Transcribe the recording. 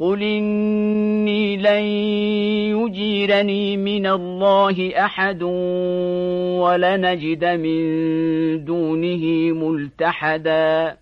قل إني لن يجيرني من الله أحد ولنجد من دونه ملتحداً